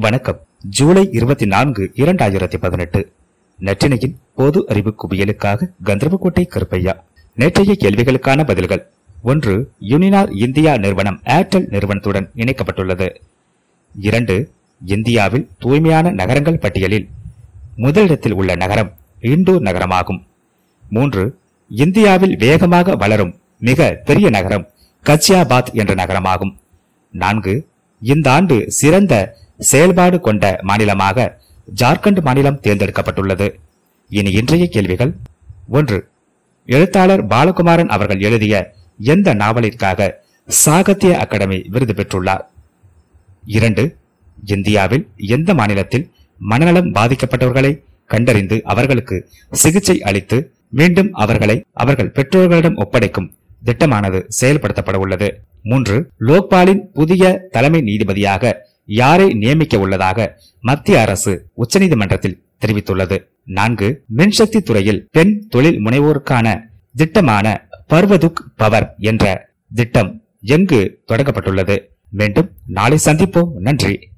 வணக்கம். ஜூலை இருபத்தி நான்கு இரண்டாயிரத்தி பதினெட்டு. நற்றினையின் பொது அறிவு குவியலுக்காக கந்தர்வக்கோட்டை கருப்பையா. நேற்றைய கேள்விகளுக்கான பதில்கள். ஒன்று யூனினார் இந்தியா நிறுவனம் ஏர்டெல் நிறுவனத்துடன் இணைக்கப்பட்டுள்ளது. இரண்டு இந்தியாவில் தூய்மையான நகரங்கள் பட்டியலில் முதலிடத்தில் உள்ள நகரம் இண்டோர் நகரமாகும். மூன்று இந்தியாவில் வேகமாக வளரும் மிக பெரிய நகரம் கச்சியாபாத் என்ற நகரமாகும். நான்கு இந்த ஆண்டு சிறந்த செயல்பாடு கொண்ட மாநிலமாக ஜார்க்கண்ட் மாநிலம் தேர்ந்தெடுக்கப்பட்டுள்ளது. இனி இன்றைய கேள்விகள் ஒன்று எழுத்தாளர் பாலகுமாரன் அவர்கள் எழுதிய எந்த நாவலிற்காக சாகித்ய அகாடமி விருது பெற்றுள்ளார்? இரண்டு இந்தியாவில் எந்த மாநிலத்தில் மனநலம் பாதிக்கப்பட்டவர்களை கண்டறிந்து அவர்களுக்கு சிகிச்சை அளித்து மீண்டும் அவர்களை அவர்கள் பெற்றோர்களிடம் ஒப்படைக்கும் திட்டமானது செயல்படுத்தப்பட உள்ளது மூன்று லோக்பாலின் புதிய தலைமை நீதிபதியாக யாரை நியமிக்க உள்ளதாக மத்திய அரசு உச்சநீதிமன்றத்தில் தெரிவித்துள்ளது. நான்கு மின்சக்தி துறையில் பெண் தொழில் முனைவோருக்கான திட்டமான பர்வதுக் பவர் என்ற திட்டம் எங்கு தொடங்கப்பட்டுள்ளது? மீண்டும் நாளை சந்திப்போம். நன்றி.